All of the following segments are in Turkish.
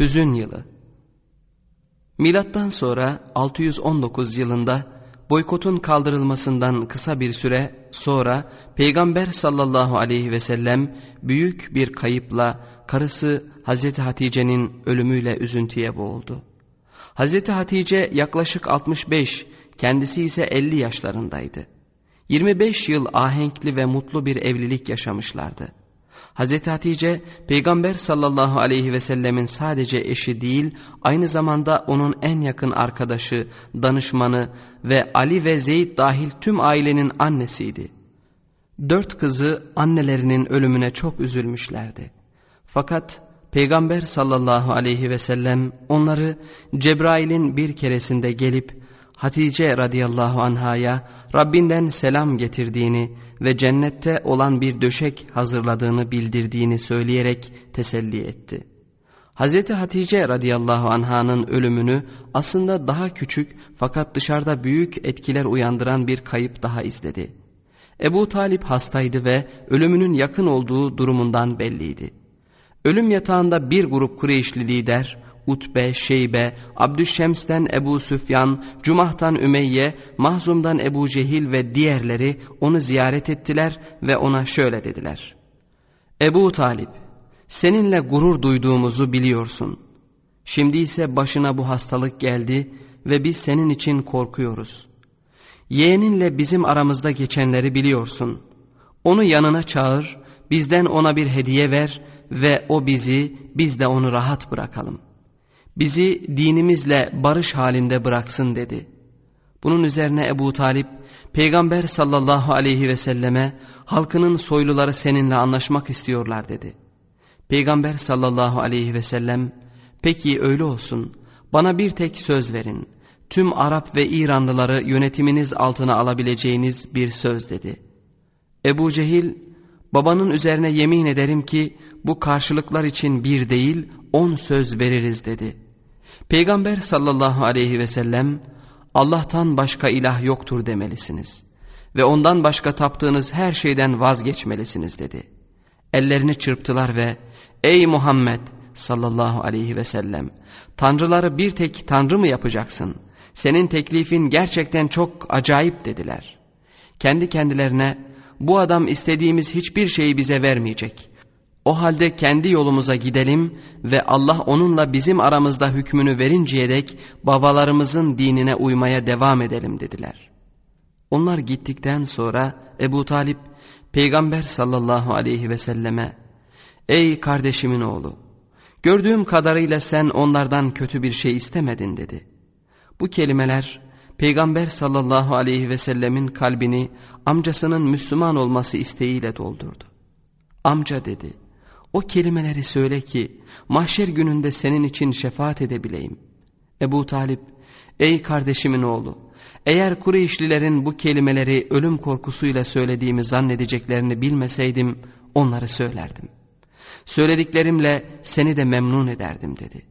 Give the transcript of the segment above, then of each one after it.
Hüzün Yılı Milattan sonra 619 yılında boykotun kaldırılmasından kısa bir süre sonra Peygamber sallallahu aleyhi ve sellem büyük bir kayıpla karısı Hazreti Hatice'nin ölümüyle üzüntüye boğuldu. Hazreti Hatice yaklaşık 65, kendisi ise 50 yaşlarındaydı. 25 yıl ahenkli ve mutlu bir evlilik yaşamışlardı. Hazreti Hatice Peygamber sallallahu aleyhi ve sellemin sadece eşi değil aynı zamanda onun en yakın arkadaşı, danışmanı ve Ali ve Zeyd dahil tüm ailenin annesiydi. Dört kızı annelerinin ölümüne çok üzülmüşlerdi. Fakat Peygamber sallallahu aleyhi ve sellem onları Cebrail'in bir keresinde gelip Hatice radıyallahu anhaya Rabbinden selam getirdiğini ve cennette olan bir döşek hazırladığını bildirdiğini söyleyerek teselli etti. Hz. Hatice radıyallahu anhanın ölümünü aslında daha küçük fakat dışarıda büyük etkiler uyandıran bir kayıp daha izledi. Ebu Talip hastaydı ve ölümünün yakın olduğu durumundan belliydi. Ölüm yatağında bir grup Kureyşli lider Utbe, Şeybe, Abdüşşems'ten Ebu Süfyan, Cumah'tan Ümeyye, Mahzum'dan Ebu Cehil ve diğerleri onu ziyaret ettiler ve ona şöyle dediler. Ebu Talip, seninle gurur duyduğumuzu biliyorsun. Şimdi ise başına bu hastalık geldi ve biz senin için korkuyoruz. Yeğeninle bizim aramızda geçenleri biliyorsun. Onu yanına çağır, bizden ona bir hediye ver ve o bizi, biz de onu rahat bırakalım. Bizi dinimizle barış halinde bıraksın dedi. Bunun üzerine Ebu Talip, Peygamber sallallahu aleyhi ve selleme halkının soyluları seninle anlaşmak istiyorlar dedi. Peygamber sallallahu aleyhi ve sellem, peki öyle olsun bana bir tek söz verin. Tüm Arap ve İranlıları yönetiminiz altına alabileceğiniz bir söz dedi. Ebu Cehil, babanın üzerine yemin ederim ki bu karşılıklar için bir değil on söz veririz dedi.'' Peygamber sallallahu aleyhi ve sellem Allah'tan başka ilah yoktur demelisiniz ve ondan başka taptığınız her şeyden vazgeçmelisiniz dedi. Ellerini çırptılar ve ey Muhammed sallallahu aleyhi ve sellem tanrıları bir tek tanrı mı yapacaksın? Senin teklifin gerçekten çok acayip dediler. Kendi kendilerine bu adam istediğimiz hiçbir şeyi bize vermeyecek. O halde kendi yolumuza gidelim ve Allah onunla bizim aramızda hükmünü verinceye dek babalarımızın dinine uymaya devam edelim dediler. Onlar gittikten sonra Ebu Talip Peygamber sallallahu aleyhi ve selleme Ey kardeşimin oğlu gördüğüm kadarıyla sen onlardan kötü bir şey istemedin dedi. Bu kelimeler Peygamber sallallahu aleyhi ve sellemin kalbini amcasının Müslüman olması isteğiyle doldurdu. Amca dedi o kelimeleri söyle ki mahşer gününde senin için şefaat edebileyim. Ebu Talip, ey kardeşimin oğlu, eğer Kureyşlilerin bu kelimeleri ölüm korkusuyla söylediğimi zannedeceklerini bilmeseydim onları söylerdim. Söylediklerimle seni de memnun ederdim dedi.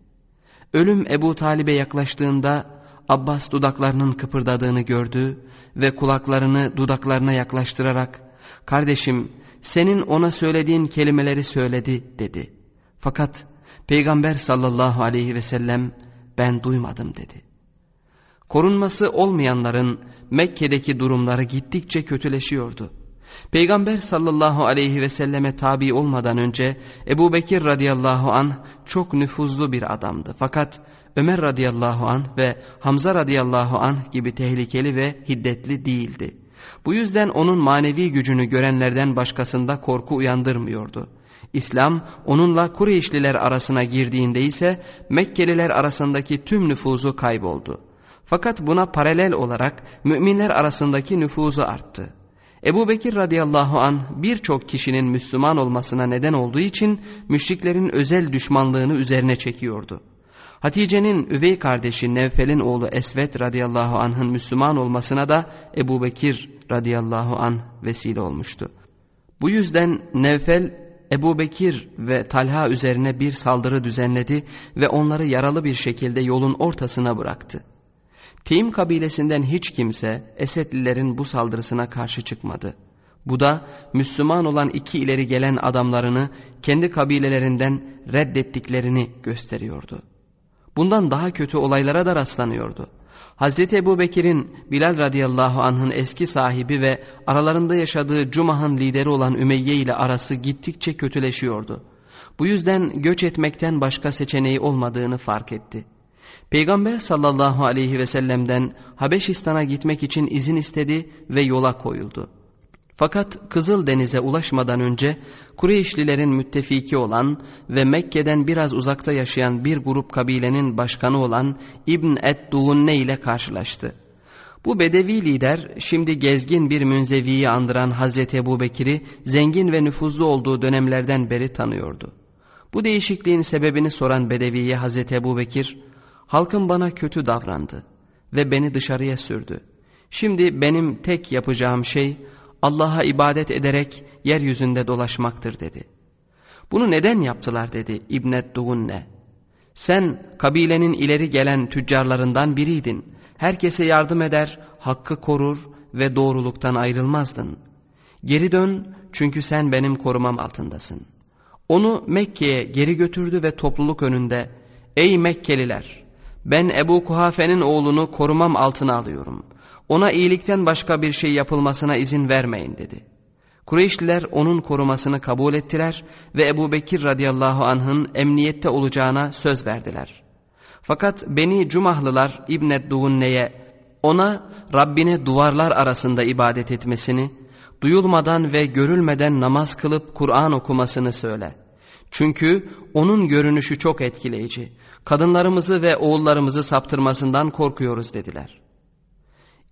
Ölüm Ebu Talib'e yaklaştığında Abbas dudaklarının kıpırdadığını gördü ve kulaklarını dudaklarına yaklaştırarak kardeşim senin ona söylediğin kelimeleri söyledi dedi. Fakat Peygamber sallallahu aleyhi ve sellem ben duymadım dedi. Korunması olmayanların Mekke'deki durumları gittikçe kötüleşiyordu. Peygamber sallallahu aleyhi ve selleme tabi olmadan önce Ebu Bekir radıyallahu an çok nüfuzlu bir adamdı. Fakat Ömer radıyallahu an ve Hamza radıyallahu an gibi tehlikeli ve hiddetli değildi. Bu yüzden onun manevi gücünü görenlerden başkasında korku uyandırmıyordu. İslam onunla Kureyşliler arasına girdiğinde ise Mekkeliler arasındaki tüm nüfuzu kayboldu. Fakat buna paralel olarak müminler arasındaki nüfuzu arttı. Ebu Bekir radıyallahu an birçok kişinin Müslüman olmasına neden olduğu için müşriklerin özel düşmanlığını üzerine çekiyordu. Hatice'nin üvey kardeşi Nevfel'in oğlu Esvet radıyallahu anh'ın Müslüman olmasına da Ebu Bekir radıyallahu anh vesile olmuştu. Bu yüzden Nevfel Ebu Bekir ve Talha üzerine bir saldırı düzenledi ve onları yaralı bir şekilde yolun ortasına bıraktı. Tim kabilesinden hiç kimse Esedlilerin bu saldırısına karşı çıkmadı. Bu da Müslüman olan iki ileri gelen adamlarını kendi kabilelerinden reddettiklerini gösteriyordu. Bundan daha kötü olaylara da rastlanıyordu. Hazreti Ebu Bekir'in Bilal radıyallahu anh'ın eski sahibi ve aralarında yaşadığı Cumah'ın lideri olan Ümeyye ile arası gittikçe kötüleşiyordu. Bu yüzden göç etmekten başka seçeneği olmadığını fark etti. Peygamber sallallahu aleyhi ve sellem'den Habeşistan'a gitmek için izin istedi ve yola koyuldu. Fakat Kızıl Deniz'e ulaşmadan önce Kureyşlilerin müttefiki olan ve Mekke'den biraz uzakta yaşayan bir grup kabilenin başkanı olan İbn Edduğunne ile karşılaştı. Bu bedevi lider şimdi gezgin bir münzeviyi andıran Hazreti Ebu Bekir'i zengin ve nüfuzlu olduğu dönemlerden beri tanıyordu. Bu değişikliğin sebebini soran bedeviye Hazreti Ebu Bekir, halkım bana kötü davrandı ve beni dışarıya sürdü. Şimdi benim tek yapacağım şey Allah'a ibadet ederek yeryüzünde dolaşmaktır dedi. Bunu neden yaptılar dedi İbnet Dugunne. Sen kabilenin ileri gelen tüccarlarından biriydin. Herkese yardım eder, hakkı korur ve doğruluktan ayrılmazdın. Geri dön çünkü sen benim korumam altındasın. Onu Mekke'ye geri götürdü ve topluluk önünde Ey Mekkeliler! Ben Ebu Kuhafe'nin oğlunu korumam altına alıyorum. Ona iyilikten başka bir şey yapılmasına izin vermeyin dedi. Kureyşliler onun korumasını kabul ettiler ve Ebu Bekir radıyallahu anh'ın emniyette olacağına söz verdiler. Fakat Beni Cumahlılar İbnet Duğunne'ye ona Rabbine duvarlar arasında ibadet etmesini, duyulmadan ve görülmeden namaz kılıp Kur'an okumasını söyle. Çünkü onun görünüşü çok etkileyici. Kadınlarımızı ve oğullarımızı saptırmasından korkuyoruz dediler.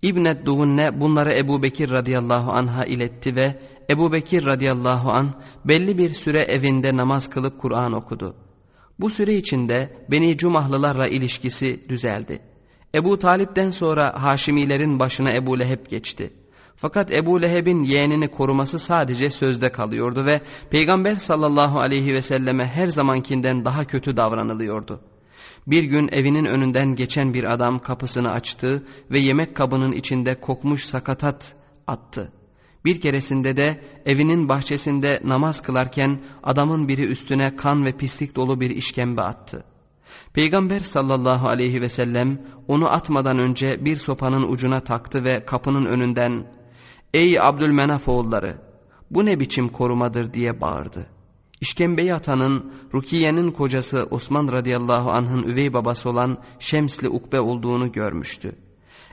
İbnet Duhunne bunları Ebu Bekir radıyallahu anh'a iletti ve Ebu Bekir radıyallahu anh belli bir süre evinde namaz kılıp Kur'an okudu. Bu süre içinde Beni Cumahlılarla ilişkisi düzeldi. Ebu Talip'ten sonra Haşimilerin başına Ebu Leheb geçti. Fakat Ebu Leheb'in yeğenini koruması sadece sözde kalıyordu ve Peygamber sallallahu aleyhi ve selleme her zamankinden daha kötü davranılıyordu. Bir gün evinin önünden geçen bir adam kapısını açtı ve yemek kabının içinde kokmuş sakatat attı. Bir keresinde de evinin bahçesinde namaz kılarken adamın biri üstüne kan ve pislik dolu bir işkembe attı. Peygamber sallallahu aleyhi ve sellem onu atmadan önce bir sopanın ucuna taktı ve kapının önünden ''Ey Abdülmenaf oğulları bu ne biçim korumadır?'' diye bağırdı. İşkembeyi atanın Rukiye'nin kocası Osman radıyallahu anh'ın üvey babası olan Şemsli Ukbe olduğunu görmüştü.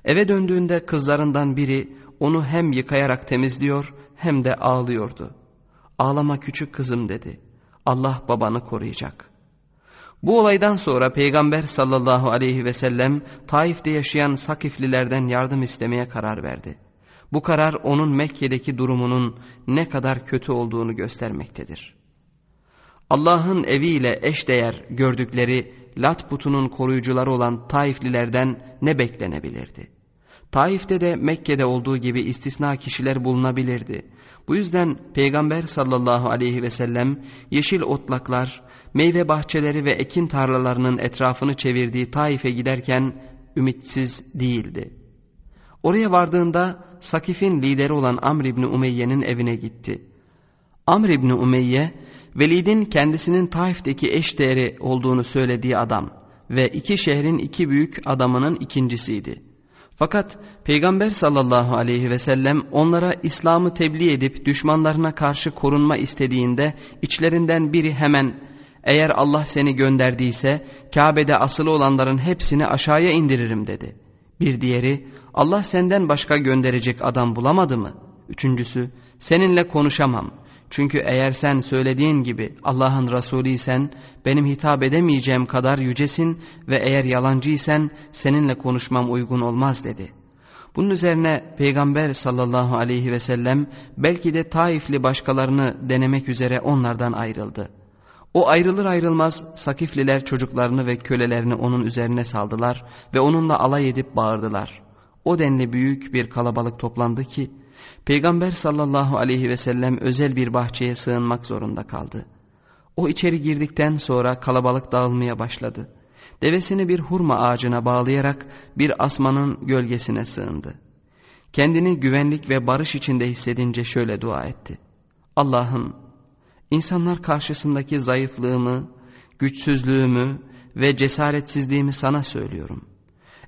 Eve döndüğünde kızlarından biri onu hem yıkayarak temizliyor hem de ağlıyordu. Ağlama küçük kızım dedi. Allah babanı koruyacak. Bu olaydan sonra Peygamber sallallahu aleyhi ve sellem Taif'te yaşayan Sakiflilerden yardım istemeye karar verdi. Bu karar onun Mekke'deki durumunun ne kadar kötü olduğunu göstermektedir. Allah'ın eviyle eşdeğer gördükleri Lat putunun koruyucuları olan Taiflilerden ne beklenebilirdi? Taif'te de Mekke'de olduğu gibi istisna kişiler bulunabilirdi. Bu yüzden Peygamber sallallahu aleyhi ve sellem yeşil otlaklar, meyve bahçeleri ve ekin tarlalarının etrafını çevirdiği Taif'e giderken ümitsiz değildi. Oraya vardığında Sakif'in lideri olan Amr İbni Umeyye'nin evine gitti. Amr İbni Umeyye Velid'in kendisinin Taif'teki eşdeğeri olduğunu söylediği adam ve iki şehrin iki büyük adamının ikincisiydi. Fakat Peygamber sallallahu aleyhi ve sellem onlara İslam'ı tebliğ edip düşmanlarına karşı korunma istediğinde içlerinden biri hemen eğer Allah seni gönderdiyse Kabe'de asılı olanların hepsini aşağıya indiririm dedi. Bir diğeri Allah senden başka gönderecek adam bulamadı mı? Üçüncüsü seninle konuşamam çünkü eğer sen söylediğin gibi Allah'ın Resulüysen benim hitap edemeyeceğim kadar yücesin ve eğer yalancıysen seninle konuşmam uygun olmaz dedi. Bunun üzerine Peygamber sallallahu aleyhi ve sellem belki de Taifli başkalarını denemek üzere onlardan ayrıldı. O ayrılır ayrılmaz Sakifliler çocuklarını ve kölelerini onun üzerine saldılar ve onunla alay edip bağırdılar. O denli büyük bir kalabalık toplandı ki Peygamber sallallahu aleyhi ve sellem özel bir bahçeye sığınmak zorunda kaldı. O içeri girdikten sonra kalabalık dağılmaya başladı. Devesini bir hurma ağacına bağlayarak bir asmanın gölgesine sığındı. Kendini güvenlik ve barış içinde hissedince şöyle dua etti. Allah'ım insanlar karşısındaki zayıflığımı, güçsüzlüğümü ve cesaretsizliğimi sana söylüyorum.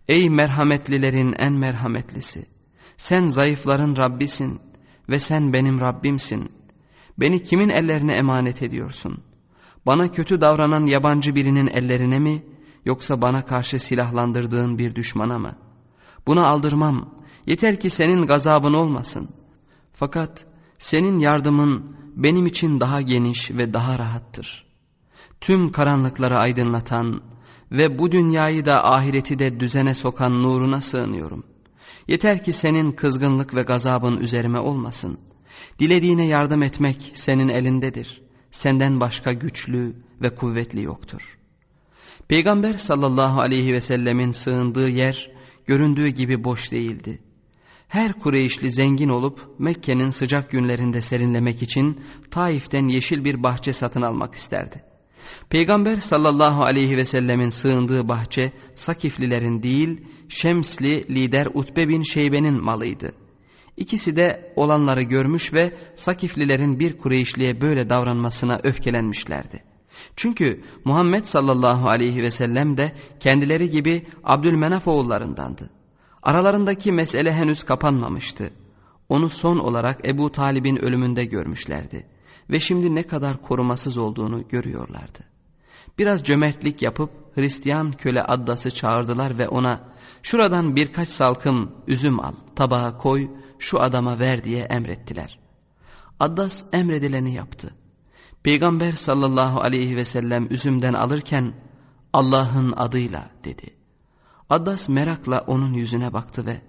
Ey merhametlilerin en merhametlisi! Sen zayıfların Rabbisin ve sen benim Rabbimsin. Beni kimin ellerine emanet ediyorsun? Bana kötü davranan yabancı birinin ellerine mi yoksa bana karşı silahlandırdığın bir düşmana mı? Buna aldırmam. Yeter ki senin gazabın olmasın. Fakat senin yardımın benim için daha geniş ve daha rahattır. Tüm karanlıkları aydınlatan ve bu dünyayı da ahireti de düzene sokan nuruna sığınıyorum. Yeter ki senin kızgınlık ve gazabın üzerime olmasın. Dilediğine yardım etmek senin elindedir. Senden başka güçlü ve kuvvetli yoktur. Peygamber sallallahu aleyhi ve sellemin sığındığı yer göründüğü gibi boş değildi. Her Kureyşli zengin olup Mekke'nin sıcak günlerinde serinlemek için Taif'ten yeşil bir bahçe satın almak isterdi. Peygamber sallallahu aleyhi ve sellemin sığındığı bahçe Sakiflilerin değil Şemsli lider Utbe bin Şeybe'nin malıydı. İkisi de olanları görmüş ve Sakiflilerin bir Kureyşliye böyle davranmasına öfkelenmişlerdi. Çünkü Muhammed sallallahu aleyhi ve sellem de kendileri gibi Abdülmenaf oğullarındandı. Aralarındaki mesele henüz kapanmamıştı. Onu son olarak Ebu Talib'in ölümünde görmüşlerdi ve şimdi ne kadar korumasız olduğunu görüyorlardı. Biraz cömertlik yapıp Hristiyan köle Addas'ı çağırdılar ve ona şuradan birkaç salkım üzüm al, tabağa koy, şu adama ver diye emrettiler. Addas emredileni yaptı. Peygamber sallallahu aleyhi ve sellem üzümden alırken Allah'ın adıyla dedi. Addas merakla onun yüzüne baktı ve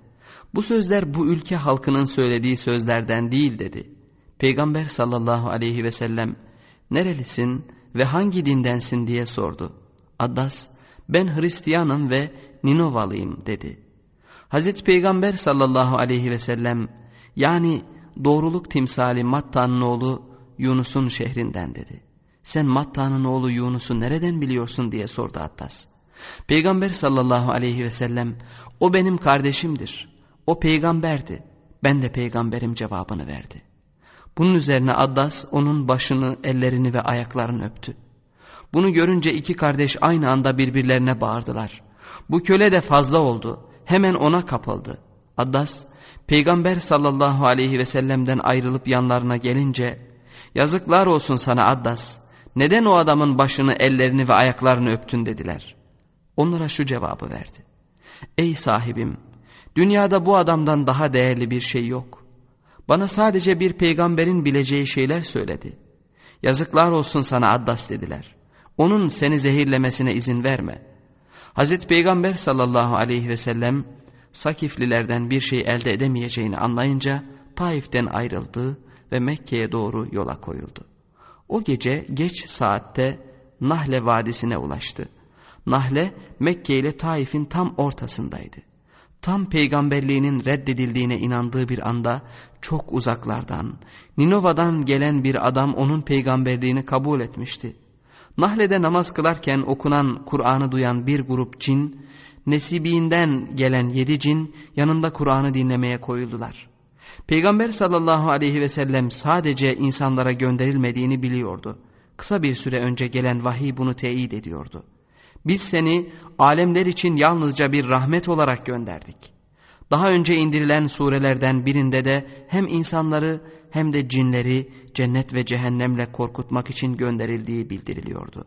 bu sözler bu ülke halkının söylediği sözlerden değil dedi. Peygamber sallallahu aleyhi ve sellem nerelisin ve hangi dindensin diye sordu. Addas ben Hristiyanım ve Ninovalıyım dedi. Hazreti Peygamber sallallahu aleyhi ve sellem yani doğruluk timsali Matta'nın oğlu Yunus'un şehrinden dedi. Sen Matta'nın oğlu Yunus'u nereden biliyorsun diye sordu Attas. Peygamber sallallahu aleyhi ve sellem o benim kardeşimdir. O peygamberdi. Ben de peygamberim cevabını verdi. Bunun üzerine Addas onun başını, ellerini ve ayaklarını öptü. Bunu görünce iki kardeş aynı anda birbirlerine bağırdılar. Bu köle de fazla oldu. Hemen ona kapıldı. Addas, Peygamber sallallahu aleyhi ve sellem'den ayrılıp yanlarına gelince, yazıklar olsun sana Addas, neden o adamın başını, ellerini ve ayaklarını öptün dediler. Onlara şu cevabı verdi. Ey sahibim, dünyada bu adamdan daha değerli bir şey yok. Bana sadece bir peygamberin bileceği şeyler söyledi. Yazıklar olsun sana Addas dediler. Onun seni zehirlemesine izin verme. Hazreti Peygamber sallallahu aleyhi ve sellem Sakiflilerden bir şey elde edemeyeceğini anlayınca Taif'ten ayrıldı ve Mekke'ye doğru yola koyuldu. O gece geç saatte Nahle Vadisi'ne ulaştı. Nahle Mekke ile Taif'in tam ortasındaydı. Tam peygamberliğinin reddedildiğine inandığı bir anda çok uzaklardan, Ninova'dan gelen bir adam onun peygamberliğini kabul etmişti. Nahle'de namaz kılarken okunan Kur'an'ı duyan bir grup cin, nesibinden gelen yedi cin yanında Kur'an'ı dinlemeye koyuldular. Peygamber sallallahu aleyhi ve sellem sadece insanlara gönderilmediğini biliyordu. Kısa bir süre önce gelen vahiy bunu teyit ediyordu. Biz seni alemler için yalnızca bir rahmet olarak gönderdik. Daha önce indirilen surelerden birinde de hem insanları hem de cinleri cennet ve cehennemle korkutmak için gönderildiği bildiriliyordu.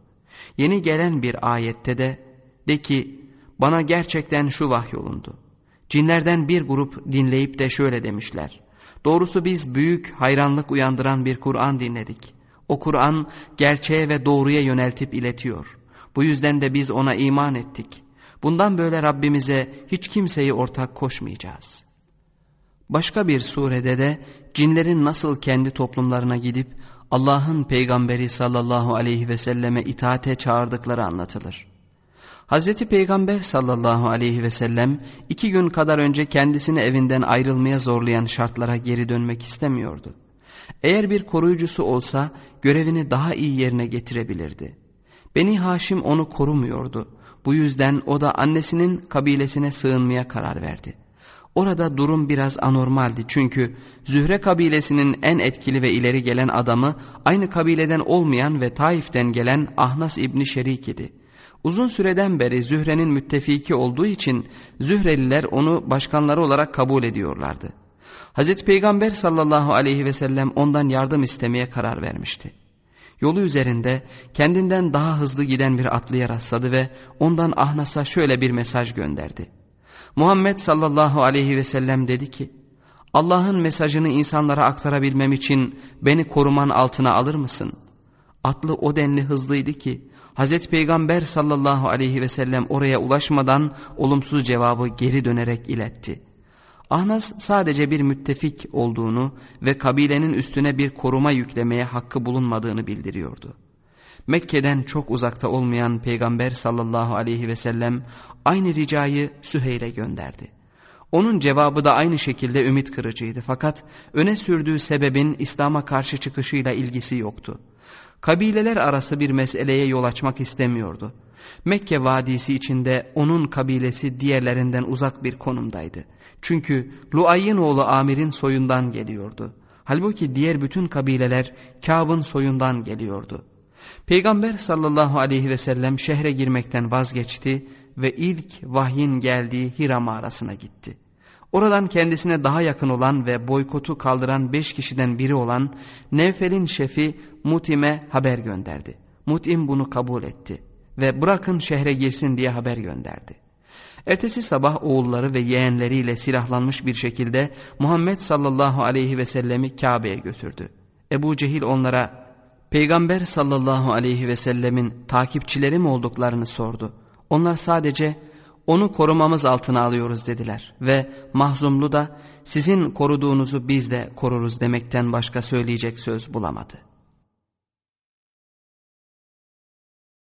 Yeni gelen bir ayette de de ki bana gerçekten şu vahyolundu. Cinlerden bir grup dinleyip de şöyle demişler. Doğrusu biz büyük hayranlık uyandıran bir Kur'an dinledik. O Kur'an gerçeğe ve doğruya yöneltip iletiyor. Bu yüzden de biz ona iman ettik. Bundan böyle Rabbimize hiç kimseyi ortak koşmayacağız. Başka bir surede de cinlerin nasıl kendi toplumlarına gidip Allah'ın peygamberi sallallahu aleyhi ve selleme itaate çağırdıkları anlatılır. Hazreti Peygamber sallallahu aleyhi ve sellem iki gün kadar önce kendisini evinden ayrılmaya zorlayan şartlara geri dönmek istemiyordu. Eğer bir koruyucusu olsa görevini daha iyi yerine getirebilirdi. Beni Haşim onu korumuyordu. Bu yüzden o da annesinin kabilesine sığınmaya karar verdi. Orada durum biraz anormaldi çünkü Zühre kabilesinin en etkili ve ileri gelen adamı aynı kabileden olmayan ve Taif'ten gelen Ahnas İbni Şerik idi. Uzun süreden beri Zühre'nin müttefiki olduğu için Zühreliler onu başkanları olarak kabul ediyorlardı. Hazreti Peygamber sallallahu aleyhi ve sellem ondan yardım istemeye karar vermişti. Yolu üzerinde kendinden daha hızlı giden bir atlıya rastladı ve ondan Ahnas'a şöyle bir mesaj gönderdi. Muhammed sallallahu aleyhi ve sellem dedi ki, Allah'ın mesajını insanlara aktarabilmem için beni koruman altına alır mısın? Atlı o denli hızlıydı ki, Hazreti Peygamber sallallahu aleyhi ve sellem oraya ulaşmadan olumsuz cevabı geri dönerek iletti. Ahnas sadece bir müttefik olduğunu ve kabilenin üstüne bir koruma yüklemeye hakkı bulunmadığını bildiriyordu. Mekke'den çok uzakta olmayan Peygamber sallallahu aleyhi ve sellem aynı ricayı Süheyl'e gönderdi. Onun cevabı da aynı şekilde ümit kırıcıydı fakat öne sürdüğü sebebin İslam'a karşı çıkışıyla ilgisi yoktu. Kabileler arası bir meseleye yol açmak istemiyordu. Mekke vadisi içinde onun kabilesi diğerlerinden uzak bir konumdaydı. Çünkü Luay'ın oğlu Amir'in soyundan geliyordu. Halbuki diğer bütün kabileler Kâb'ın soyundan geliyordu. Peygamber sallallahu aleyhi ve sellem şehre girmekten vazgeçti ve ilk vahyin geldiği Hira mağarasına gitti. Oradan kendisine daha yakın olan ve boykotu kaldıran beş kişiden biri olan Nevfel'in şefi Mutim'e haber gönderdi. Mutim bunu kabul etti ve bırakın şehre girsin diye haber gönderdi. Ertesi sabah oğulları ve yeğenleriyle silahlanmış bir şekilde Muhammed sallallahu aleyhi ve sellemi Kabe'ye götürdü. Ebu Cehil onlara Peygamber sallallahu aleyhi ve sellemin takipçileri mi olduklarını sordu. Onlar sadece onu korumamız altına alıyoruz dediler ve mahzumlu da sizin koruduğunuzu biz de koruruz demekten başka söyleyecek söz bulamadı.